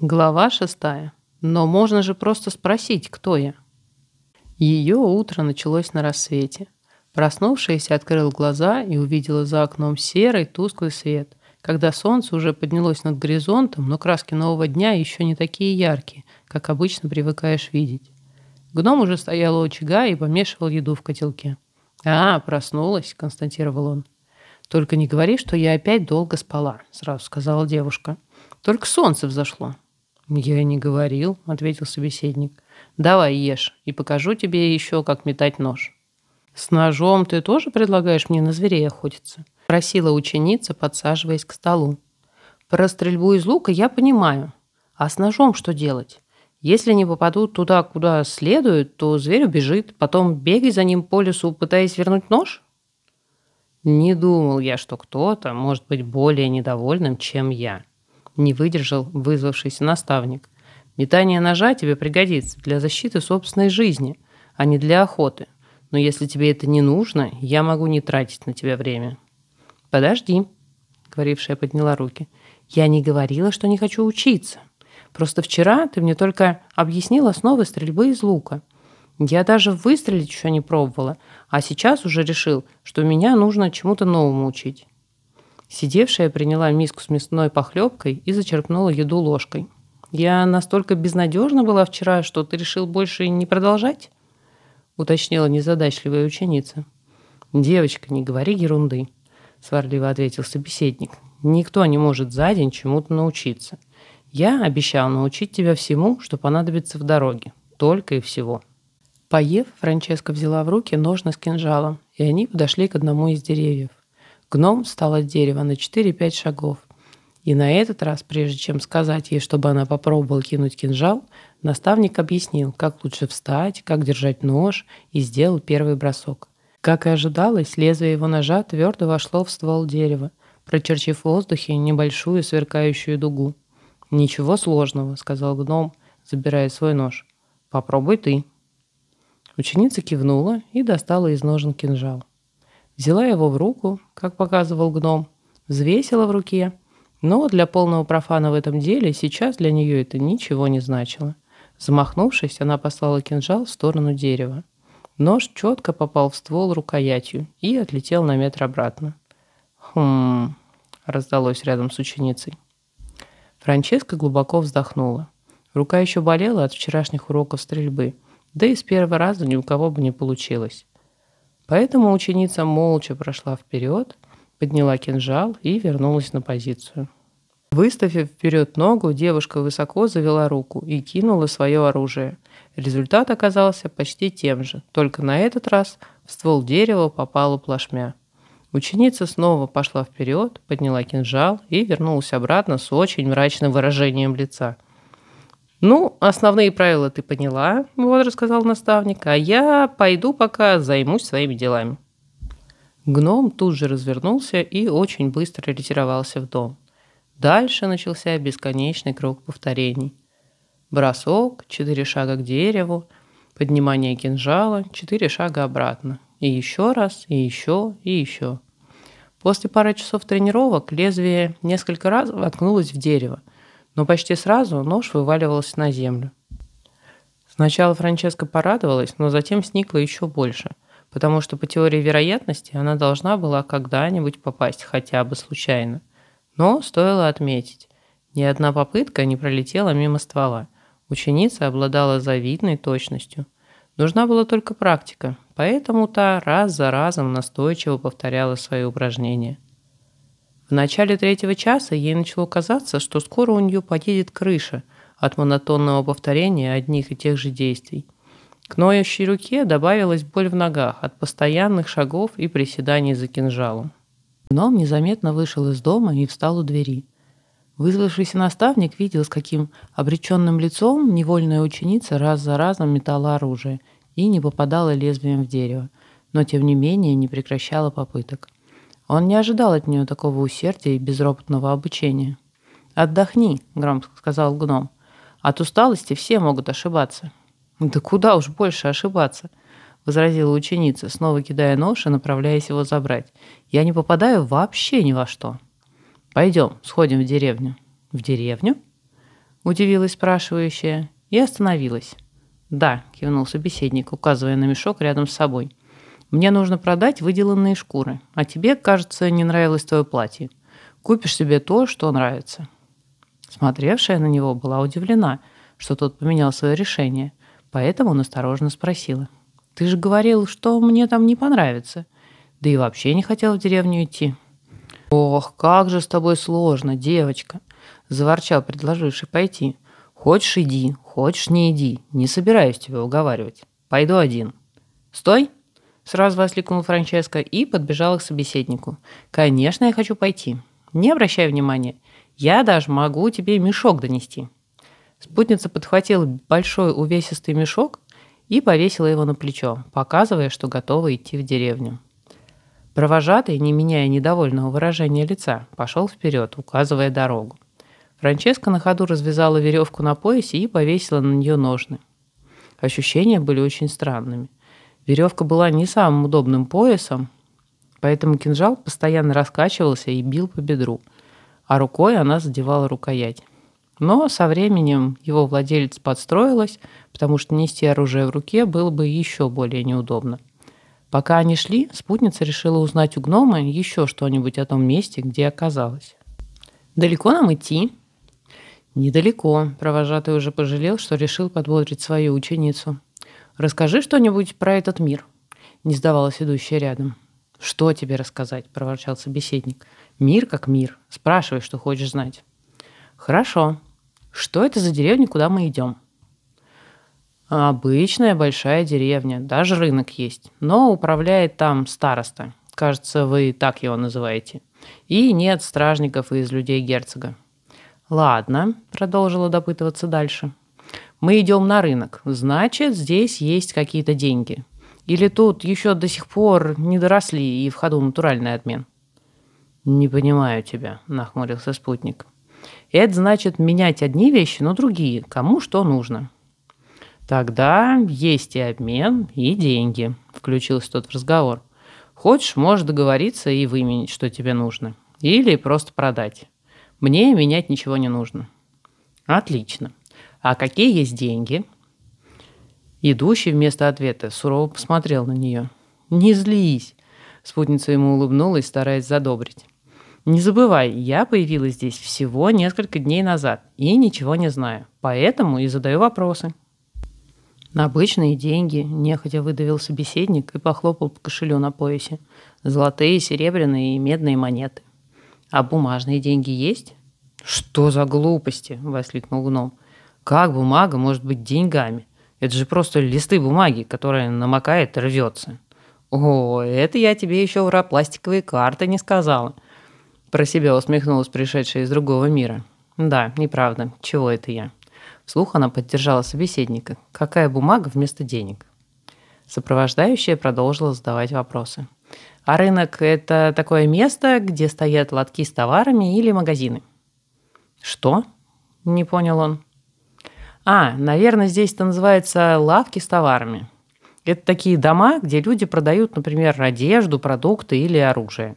Глава шестая. Но можно же просто спросить, кто я. Ее утро началось на рассвете. Проснувшаяся открыла глаза и увидела за окном серый тусклый свет, когда солнце уже поднялось над горизонтом, но краски нового дня еще не такие яркие, как обычно привыкаешь видеть. Гном уже стоял у очага и помешивал еду в котелке. «А, проснулась», — констатировал он. «Только не говори, что я опять долго спала», — сразу сказала девушка. «Только солнце взошло». «Я и не говорил», — ответил собеседник. «Давай ешь, и покажу тебе еще, как метать нож». «С ножом ты тоже предлагаешь мне на зверей охотиться?» — просила ученица, подсаживаясь к столу. «Про стрельбу из лука я понимаю. А с ножом что делать? Если не попадут туда, куда следует, то зверь убежит, потом бегай за ним по лесу, пытаясь вернуть нож?» Не думал я, что кто-то может быть более недовольным, чем я. Не выдержал вызвавшийся наставник. Метание ножа тебе пригодится для защиты собственной жизни, а не для охоты. Но если тебе это не нужно, я могу не тратить на тебя время. Подожди, говорившая подняла руки. Я не говорила, что не хочу учиться. Просто вчера ты мне только объяснил основы стрельбы из лука. Я даже выстрелить еще не пробовала, а сейчас уже решил, что меня нужно чему-то новому учить. Сидевшая приняла миску с мясной похлебкой и зачерпнула еду ложкой. «Я настолько безнадежна была вчера, что ты решил больше не продолжать?» уточнила незадачливая ученица. «Девочка, не говори ерунды», — сварливо ответил собеседник. «Никто не может за день чему-то научиться. Я обещал научить тебя всему, что понадобится в дороге. Только и всего». Поев, Франческа взяла в руки ножны с кинжалом, и они подошли к одному из деревьев. Гном встал от дерева на 4-5 шагов. И на этот раз, прежде чем сказать ей, чтобы она попробовала кинуть кинжал, наставник объяснил, как лучше встать, как держать нож, и сделал первый бросок. Как и ожидалось, лезвие его ножа твердо вошло в ствол дерева, прочерчив в воздухе небольшую сверкающую дугу. «Ничего сложного», — сказал гном, забирая свой нож. «Попробуй ты». Ученица кивнула и достала из ножен кинжал. Взяла его в руку, как показывал гном, взвесила в руке, но для полного профана в этом деле сейчас для нее это ничего не значило. Замахнувшись, она послала кинжал в сторону дерева. Нож четко попал в ствол рукоятью и отлетел на метр обратно. «Хм...» — раздалось рядом с ученицей. Франческа глубоко вздохнула. Рука еще болела от вчерашних уроков стрельбы, да и с первого раза ни у кого бы не получилось. Поэтому ученица молча прошла вперед, подняла кинжал и вернулась на позицию. Выставив вперед ногу, девушка высоко завела руку и кинула свое оружие. Результат оказался почти тем же, только на этот раз в ствол дерева попала плашмя. Ученица снова пошла вперед, подняла кинжал и вернулась обратно с очень мрачным выражением лица – ну, основные правила ты поняла, вот рассказал наставник, а я пойду пока займусь своими делами. Гном тут же развернулся и очень быстро ретировался в дом. Дальше начался бесконечный круг повторений. Бросок, четыре шага к дереву, поднимание кинжала, четыре шага обратно. И еще раз, и еще, и еще. После пары часов тренировок лезвие несколько раз воткнулось в дерево – но почти сразу нож вываливался на землю. Сначала Франческа порадовалась, но затем сникла еще больше, потому что по теории вероятности она должна была когда-нибудь попасть хотя бы случайно. Но стоило отметить, ни одна попытка не пролетела мимо ствола. Ученица обладала завидной точностью. Нужна была только практика, поэтому та раз за разом настойчиво повторяла свои упражнения – в начале третьего часа ей начало казаться, что скоро у нее поедет крыша от монотонного повторения одних и тех же действий. К ноющей руке добавилась боль в ногах от постоянных шагов и приседаний за кинжалом. Гном незаметно вышел из дома и встал у двери. Вызвавшийся наставник видел, с каким обреченным лицом невольная ученица раз за разом метала оружие и не попадала лезвием в дерево, но тем не менее не прекращала попыток. Он не ожидал от нее такого усердия и безропотного обучения. «Отдохни», — громко сказал гном. «От усталости все могут ошибаться». «Да куда уж больше ошибаться», — возразила ученица, снова кидая нож и направляясь его забрать. «Я не попадаю вообще ни во что». «Пойдем, сходим в деревню». «В деревню?» Удивилась спрашивающая и остановилась. «Да», – кивнул собеседник, указывая на мешок рядом с собой. «Мне нужно продать выделанные шкуры, а тебе, кажется, не нравилось твое платье. Купишь себе то, что нравится». Смотревшая на него была удивлена, что тот поменял свое решение, поэтому он осторожно спросила. «Ты же говорил, что мне там не понравится. Да и вообще не хотел в деревню идти». «Ох, как же с тобой сложно, девочка!» – заворчал предложивший пойти. «Хочешь – иди, хочешь – не иди. Не собираюсь тебя уговаривать. Пойду один». «Стой!» – сразу воскликнул Франческо и подбежал к собеседнику. «Конечно, я хочу пойти. Не обращай внимания. Я даже могу тебе мешок донести». Спутница подхватила большой увесистый мешок и повесила его на плечо, показывая, что готова идти в деревню. Провожатый, не меняя недовольного выражения лица, пошел вперед, указывая дорогу. Франческа на ходу развязала веревку на поясе и повесила на нее ножны. Ощущения были очень странными. Веревка была не самым удобным поясом, поэтому кинжал постоянно раскачивался и бил по бедру – а рукой она задевала рукоять. Но со временем его владелец подстроилась, потому что нести оружие в руке было бы еще более неудобно. Пока они шли, спутница решила узнать у гнома еще что-нибудь о том месте, где оказалась. «Далеко нам идти?» «Недалеко», – провожатый уже пожалел, что решил подбодрить свою ученицу. «Расскажи что-нибудь про этот мир», – не сдавалась идущая рядом. «Что тебе рассказать?» – проворчал собеседник. Мир как мир. Спрашивай, что хочешь знать. Хорошо. Что это за деревня, куда мы идем? Обычная большая деревня, даже рынок есть, но управляет там староста. Кажется, вы так его называете. И нет стражников из людей герцога. Ладно, продолжила допытываться дальше. Мы идем на рынок, значит, здесь есть какие-то деньги. Или тут еще до сих пор не доросли и в ходу натуральный обмен? «Не понимаю тебя», – нахмурился спутник. «Это значит менять одни вещи, но другие, кому что нужно». «Тогда есть и обмен, и деньги», – включился тот в разговор. «Хочешь, можешь договориться и выменить, что тебе нужно. Или просто продать. Мне менять ничего не нужно». «Отлично. А какие есть деньги?» Идущий вместо ответа сурово посмотрел на нее. «Не злись!» Спутница ему улыбнулась, стараясь задобрить. Не забывай, я появилась здесь всего несколько дней назад и ничего не знаю, поэтому и задаю вопросы. На обычные деньги нехотя выдавил собеседник и похлопал по кошелю на поясе. Золотые, серебряные и медные монеты. А бумажные деньги есть? Что за глупости? воскликнул гном. Как бумага может быть деньгами? Это же просто листы бумаги, которые намокает и рвется. О, это я тебе еще про пластиковые карты не сказала. Про себя усмехнулась пришедшая из другого мира. Да, неправда. Чего это я? Вслух она поддержала собеседника. Какая бумага вместо денег? Сопровождающая продолжила задавать вопросы. А рынок – это такое место, где стоят лотки с товарами или магазины? Что? Не понял он. А, наверное, здесь это называется лавки с товарами. Это такие дома, где люди продают, например, одежду, продукты или оружие.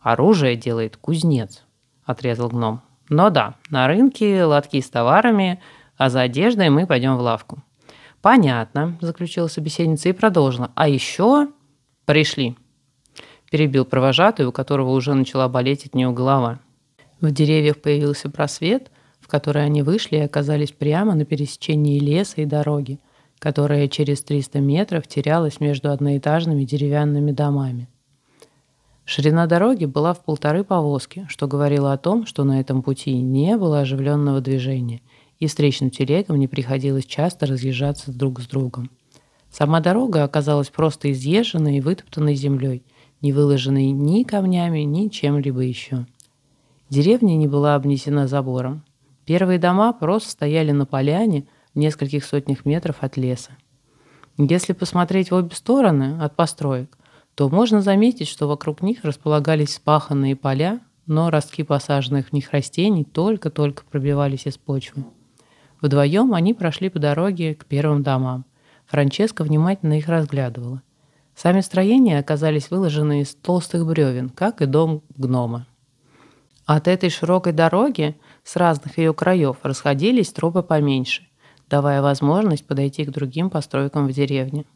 Оружие делает кузнец, отрезал гном. Но да, на рынке лотки с товарами, а за одеждой мы пойдем в лавку. Понятно, заключила собеседница и продолжила. А еще пришли. Перебил провожатый, у которого уже начала болеть от нее голова. В деревьях появился просвет, в который они вышли и оказались прямо на пересечении леса и дороги, которая через 300 метров терялась между одноэтажными деревянными домами. Ширина дороги была в полторы повозки, что говорило о том, что на этом пути не было оживленного движения, и встречным телегам не приходилось часто разъезжаться друг с другом. Сама дорога оказалась просто изъезженной и вытоптанной землей, не выложенной ни камнями, ни чем-либо еще. Деревня не была обнесена забором. Первые дома просто стояли на поляне в нескольких сотнях метров от леса. Если посмотреть в обе стороны от построек, то можно заметить, что вокруг них располагались спаханные поля, но ростки посаженных в них растений только-только пробивались из почвы. Вдвоем они прошли по дороге к первым домам. Франческа внимательно их разглядывала. Сами строения оказались выложены из толстых бревен, как и дом гнома. От этой широкой дороги с разных ее краев расходились тропы поменьше, давая возможность подойти к другим постройкам в деревне.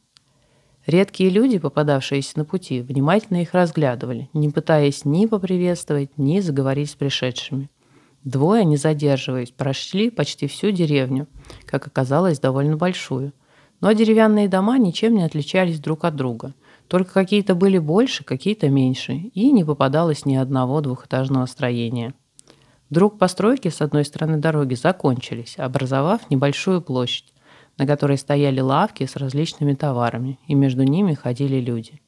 Редкие люди, попадавшиеся на пути, внимательно их разглядывали, не пытаясь ни поприветствовать, ни заговорить с пришедшими. Двое, не задерживаясь, прошли почти всю деревню, как оказалось, довольно большую. Но деревянные дома ничем не отличались друг от друга. Только какие-то были больше, какие-то меньше, и не попадалось ни одного двухэтажного строения. Вдруг постройки с одной стороны дороги закончились, образовав небольшую площадь, на которой стояли лавки с различными товарами, и между ними ходили люди.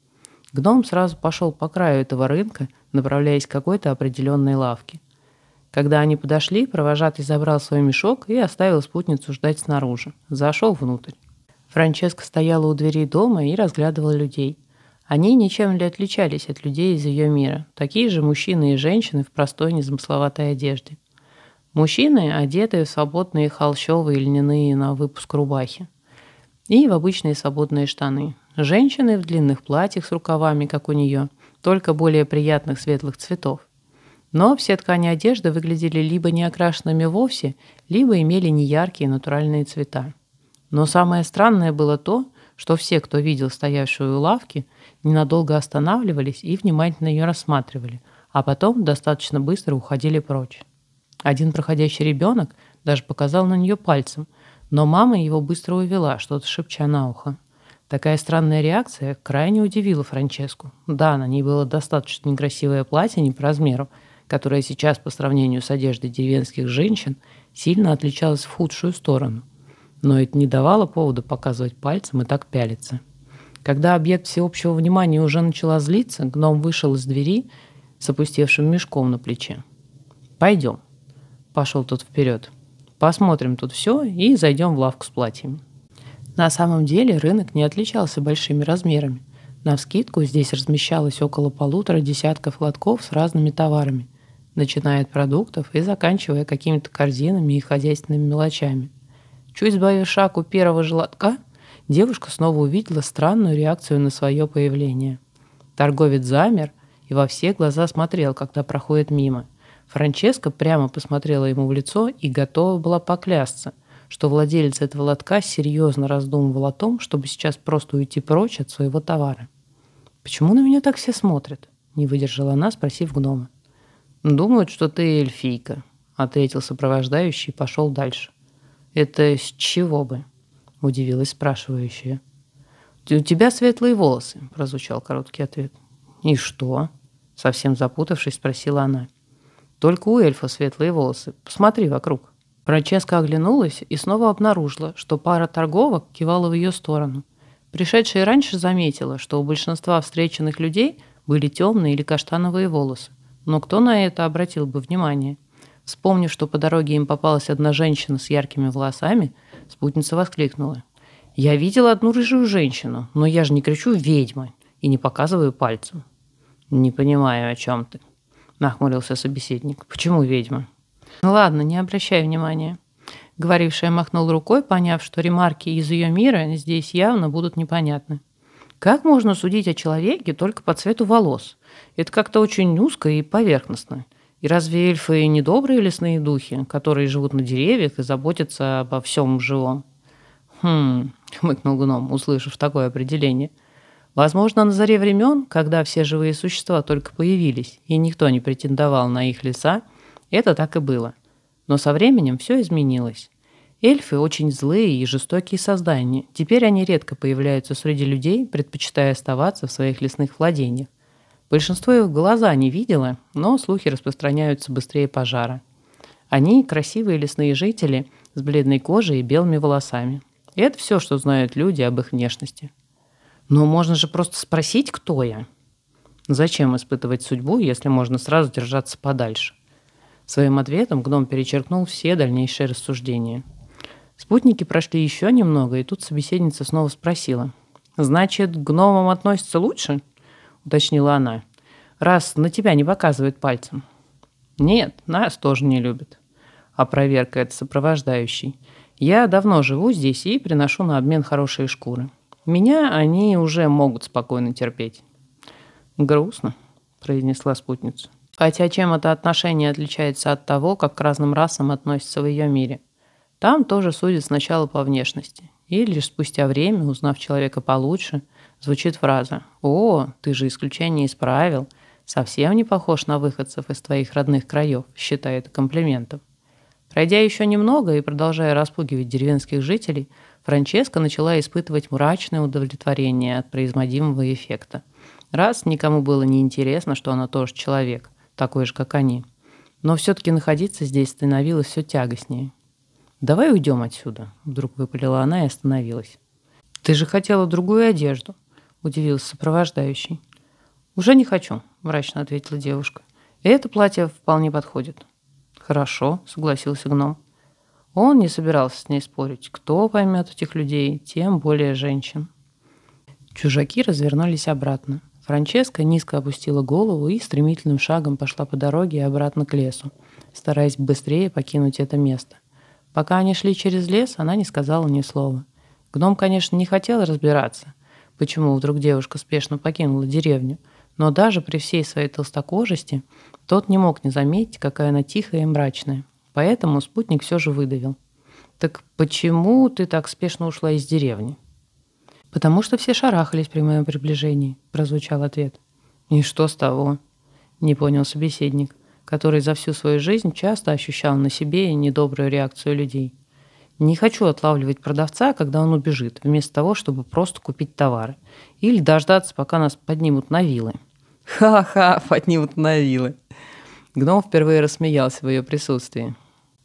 Гном сразу пошел по краю этого рынка, направляясь к какой-то определенной лавке. Когда они подошли, провожатый забрал свой мешок и оставил спутницу ждать снаружи. Зашел внутрь. Франческа стояла у дверей дома и разглядывала людей. Они ничем не отличались от людей из ее мира. Такие же мужчины и женщины в простой незамысловатой одежде. Мужчины, одетые в свободные холщовые льняные на выпуск рубахи и в обычные свободные штаны. Женщины в длинных платьях с рукавами, как у нее, только более приятных светлых цветов. Но все ткани одежды выглядели либо не окрашенными вовсе, либо имели неяркие натуральные цвета. Но самое странное было то, что все, кто видел стоявшую у лавки, ненадолго останавливались и внимательно ее рассматривали, а потом достаточно быстро уходили прочь. Один проходящий ребенок даже показал на нее пальцем, но мама его быстро увела, что-то шепча на ухо. Такая странная реакция крайне удивила Франческу. Да, на ней было достаточно некрасивое платье не по размеру, которое сейчас по сравнению с одеждой деревенских женщин сильно отличалось в худшую сторону. Но это не давало повода показывать пальцем и так пялиться. Когда объект всеобщего внимания уже начала злиться, гном вышел из двери с опустевшим мешком на плече. «Пойдем», Пошел тот вперед. Посмотрим тут все и зайдем в лавку с платьями. На самом деле рынок не отличался большими размерами. На вскидку здесь размещалось около полутора десятков лотков с разными товарами, начиная от продуктов и заканчивая какими-то корзинами и хозяйственными мелочами. Чуть сбавив шаг у первого же лотка, девушка снова увидела странную реакцию на свое появление. Торговец замер и во все глаза смотрел, когда проходит мимо – Франческа прямо посмотрела ему в лицо и готова была поклясться, что владелец этого лотка серьезно раздумывал о том, чтобы сейчас просто уйти прочь от своего товара. «Почему на меня так все смотрят?» — не выдержала она, спросив гнома. «Думают, что ты эльфийка», — ответил сопровождающий и пошел дальше. «Это с чего бы?» — удивилась спрашивающая. «У тебя светлые волосы», — прозвучал короткий ответ. «И что?» — совсем запутавшись, спросила она. — только у эльфа светлые волосы. Посмотри вокруг». Франческа оглянулась и снова обнаружила, что пара торговок кивала в ее сторону. Пришедшая раньше заметила, что у большинства встреченных людей были темные или каштановые волосы. Но кто на это обратил бы внимание? Вспомнив, что по дороге им попалась одна женщина с яркими волосами, спутница воскликнула. «Я видела одну рыжую женщину, но я же не кричу «ведьма» и не показываю пальцем». «Не понимаю, о чем ты», нахмурился собеседник. «Почему ведьма?» «Ну ладно, не обращай внимания». Говорившая махнул рукой, поняв, что ремарки из ее мира здесь явно будут непонятны. Как можно судить о человеке только по цвету волос? Это как-то очень узко и поверхностно. И разве эльфы не добрые лесные духи, которые живут на деревьях и заботятся обо всем живом? Хм, хмыкнул гном, услышав такое определение – Возможно, на заре времен, когда все живые существа только появились, и никто не претендовал на их леса, это так и было. Но со временем все изменилось. Эльфы очень злые и жестокие создания. Теперь они редко появляются среди людей, предпочитая оставаться в своих лесных владениях. Большинство их глаза не видело, но слухи распространяются быстрее пожара. Они – красивые лесные жители с бледной кожей и белыми волосами. И это все, что знают люди об их внешности. Но можно же просто спросить, кто я. Зачем испытывать судьбу, если можно сразу держаться подальше? Своим ответом гном перечеркнул все дальнейшие рассуждения. Спутники прошли еще немного, и тут собеседница снова спросила. «Значит, к гномам относятся лучше?» — уточнила она. «Раз на тебя не показывает пальцем». «Нет, нас тоже не любят». А проверка это сопровождающий. «Я давно живу здесь и приношу на обмен хорошие шкуры». Меня они уже могут спокойно терпеть. Грустно, произнесла спутница. Хотя чем это отношение отличается от того, как к разным расам относятся в ее мире? Там тоже судят сначала по внешности. И лишь спустя время, узнав человека получше, звучит фраза «О, ты же исключение исправил, совсем не похож на выходцев из твоих родных краев», считает комплиментом. Пройдя еще немного и продолжая распугивать деревенских жителей, Франческа начала испытывать мрачное удовлетворение от производимого эффекта. Раз никому было не интересно, что она тоже человек, такой же, как они. Но все-таки находиться здесь становилось все тягостнее. «Давай уйдем отсюда», — вдруг выпалила она и остановилась. «Ты же хотела другую одежду», — удивился сопровождающий. «Уже не хочу», — мрачно ответила девушка. «И это платье вполне подходит». «Хорошо», — согласился гном. Он не собирался с ней спорить. Кто поймет этих людей, тем более женщин. Чужаки развернулись обратно. Франческа низко опустила голову и стремительным шагом пошла по дороге обратно к лесу, стараясь быстрее покинуть это место. Пока они шли через лес, она не сказала ни слова. Гном, конечно, не хотел разбираться, почему вдруг девушка спешно покинула деревню, но даже при всей своей толстокожести тот не мог не заметить, какая она тихая и мрачная. Поэтому спутник все же выдавил. «Так почему ты так спешно ушла из деревни?» «Потому что все шарахались при моем приближении», – прозвучал ответ. «И что с того?» – не понял собеседник который за всю свою жизнь часто ощущал на себе недобрую реакцию людей. Не хочу отлавливать продавца, когда он убежит, вместо того, чтобы просто купить товары. Или дождаться, пока нас поднимут на вилы. Ха-ха, поднимут на вилы. Гном впервые рассмеялся в ее присутствии.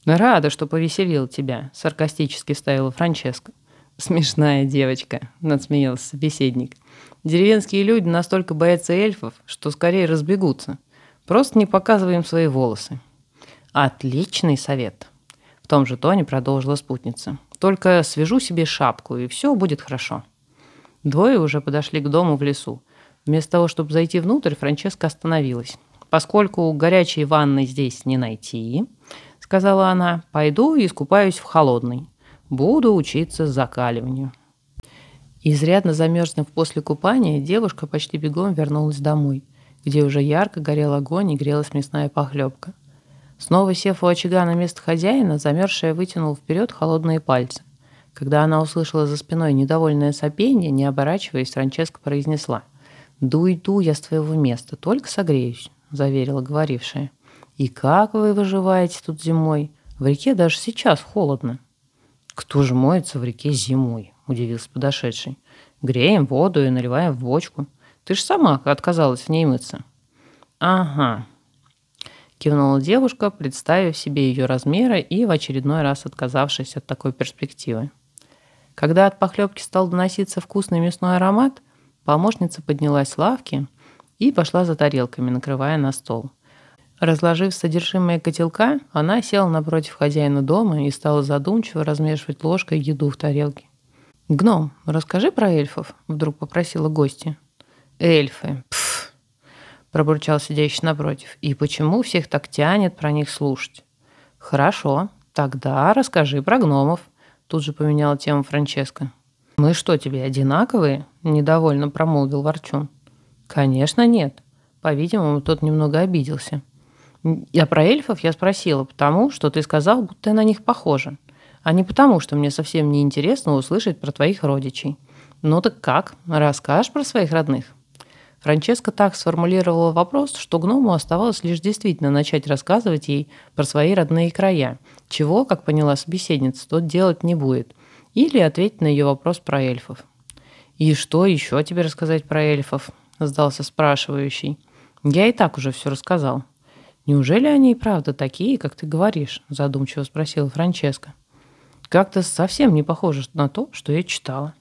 «Рада, что повеселил тебя», — саркастически вставила Франческа. «Смешная девочка», — надсмеялся собеседник. «Деревенские люди настолько боятся эльфов, что скорее разбегутся. Просто не показываем свои волосы. Отличный совет. В том же тоне продолжила спутница. Только свяжу себе шапку, и все будет хорошо. Двое уже подошли к дому в лесу. Вместо того, чтобы зайти внутрь, Франческа остановилась. «Поскольку горячей ванны здесь не найти, — сказала она, — пойду и искупаюсь в холодной. Буду учиться закаливанию». Изрядно замерзнув после купания, девушка почти бегом вернулась домой – где уже ярко горел огонь и грелась мясная похлебка. Снова сев у очага на место хозяина, замерзшая вытянула вперед холодные пальцы. Когда она услышала за спиной недовольное сопение, не оборачиваясь, Франческа произнесла «Да уйду я с твоего места, только согреюсь», — заверила говорившая. «И как вы выживаете тут зимой? В реке даже сейчас холодно». «Кто же моется в реке зимой?» — удивился подошедший. «Греем воду и наливаем в бочку. Ты же сама отказалась в ней мыться». «Ага», — кивнула девушка, представив себе ее размеры и в очередной раз отказавшись от такой перспективы. Когда от похлебки стал доноситься вкусный мясной аромат, помощница поднялась с лавки и пошла за тарелками, накрывая на стол. Разложив содержимое котелка, она села напротив хозяина дома и стала задумчиво размешивать ложкой еду в тарелке. «Гном, расскажи про эльфов», — вдруг попросила гостья. Эльфы. Пф, пробурчал сидящий напротив. И почему всех так тянет про них слушать? Хорошо, тогда расскажи про гномов. Тут же поменяла тему Франческо. «Мы что, тебе одинаковые?» – недовольно промолвил Ворчун. «Конечно нет». По-видимому, тот немного обиделся. «Я про эльфов я спросила, потому что ты сказал, будто я на них похожа, а не потому, что мне совсем не интересно услышать про твоих родичей. Ну так как? Расскажешь про своих родных?» Франческа так сформулировала вопрос, что гному оставалось лишь действительно начать рассказывать ей про свои родные края, чего, как поняла собеседница, тот делать не будет, или ответить на ее вопрос про эльфов. «И что еще тебе рассказать про эльфов?» – сдался спрашивающий. «Я и так уже все рассказал». «Неужели они и правда такие, как ты говоришь?» – задумчиво спросила Франческа. «Как-то совсем не похоже на то, что я читала».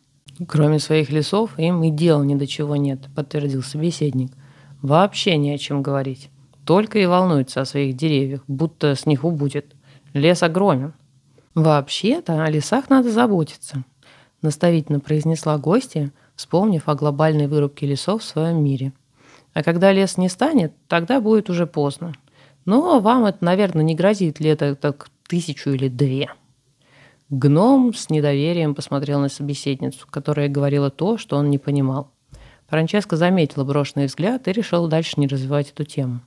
Кроме своих лесов, им и дела ни до чего нет, подтвердил собеседник. Вообще не о чем говорить. Только и волнуются о своих деревьях, будто с них убудет. Лес огромен. Вообще-то о лесах надо заботиться, наставительно произнесла гостья, вспомнив о глобальной вырубке лесов в своем мире. А когда лес не станет, тогда будет уже поздно. Но вам это, наверное, не грозит лето так тысячу или две. Гном с недоверием посмотрел на собеседницу, которая говорила то, что он не понимал. Франческа заметила брошенный взгляд и решила дальше не развивать эту тему.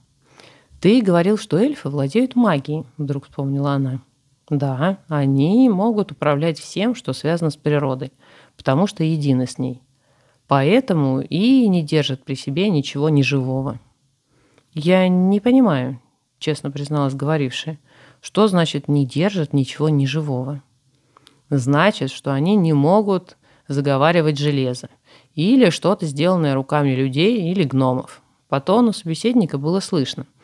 «Ты говорил, что эльфы владеют магией», — вдруг вспомнила она. «Да, они могут управлять всем, что связано с природой, потому что едины с ней. Поэтому и не держат при себе ничего неживого». «Я не понимаю», — честно призналась говорившая, «что значит «не держат ничего неживого»?» «Значит, что они не могут заговаривать железо или что-то, сделанное руками людей или гномов». По тону собеседника было слышно —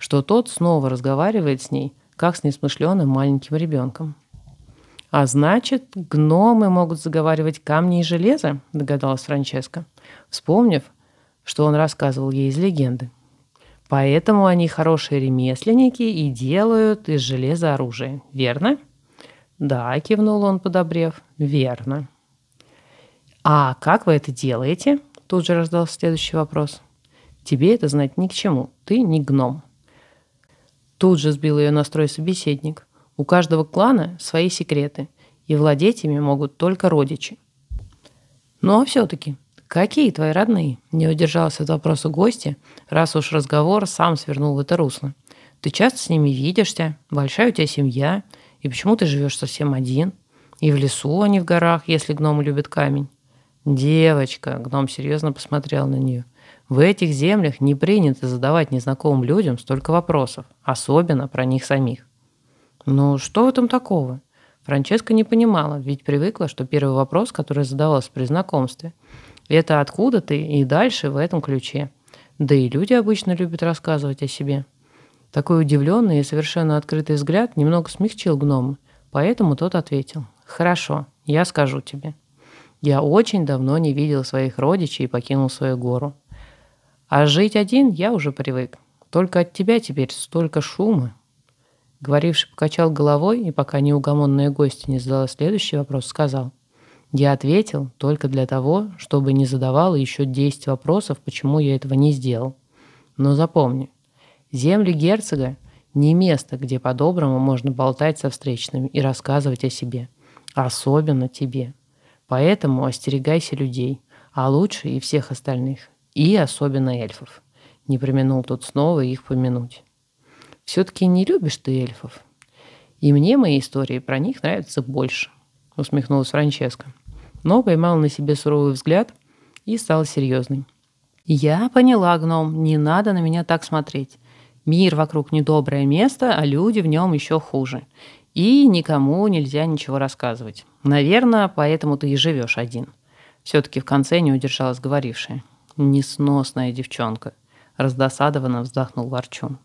что тот снова разговаривает с ней, как с несмышленым маленьким ребенком. «А значит, гномы могут заговаривать камни и железо?» – догадалась Франческа, вспомнив, что он рассказывал ей из легенды. «Поэтому они хорошие ремесленники и делают из железа оружие, верно?» «Да», – кивнул он, подобрев, – «верно». «А как вы это делаете?» – тут же раздался следующий вопрос. «Тебе это знать ни к чему, ты не гном». Тут же сбил ее настрой собеседник. У каждого клана свои секреты, и владеть ими могут только родичи. Ну а все-таки, какие твои родные? Не удержался от вопроса гостя, раз уж разговор сам свернул в это русло. Ты часто с ними видишься, большая у тебя семья, и почему ты живешь совсем один? И в лесу, а не в горах, если гномы любят камень. Девочка, гном серьезно посмотрел на нее. В этих землях не принято задавать незнакомым людям столько вопросов, особенно про них самих. Ну, что в этом такого? Франческа не понимала, ведь привыкла, что первый вопрос, который задавался при знакомстве, это откуда ты и дальше в этом ключе. Да и люди обычно любят рассказывать о себе. Такой удивленный и совершенно открытый взгляд немного смягчил гнома, поэтому тот ответил. «Хорошо, я скажу тебе. Я очень давно не видел своих родичей и покинул свою гору. А жить один я уже привык. Только от тебя теперь столько шума. Говоривший покачал головой, и пока неугомонная гостья не задала следующий вопрос, сказал. Я ответил только для того, чтобы не задавала еще 10 вопросов, почему я этого не сделал. Но запомни, земли герцога не место, где по-доброму можно болтать со встречными и рассказывать о себе. Особенно тебе. Поэтому остерегайся людей, а лучше и всех остальных. И особенно эльфов. Не применул тут снова их помянуть. Все-таки не любишь ты эльфов. И мне мои истории про них нравятся больше, усмехнулась Франческа. Но поймал на себе суровый взгляд и стал серьезный. Я поняла, гном, не надо на меня так смотреть. Мир вокруг недоброе место, а люди в нем еще хуже. И никому нельзя ничего рассказывать. Наверное, поэтому ты и живешь один. Все-таки в конце не удержалась говорившая. Несносная девчонка. Раздосадованно вздохнул Ворчун.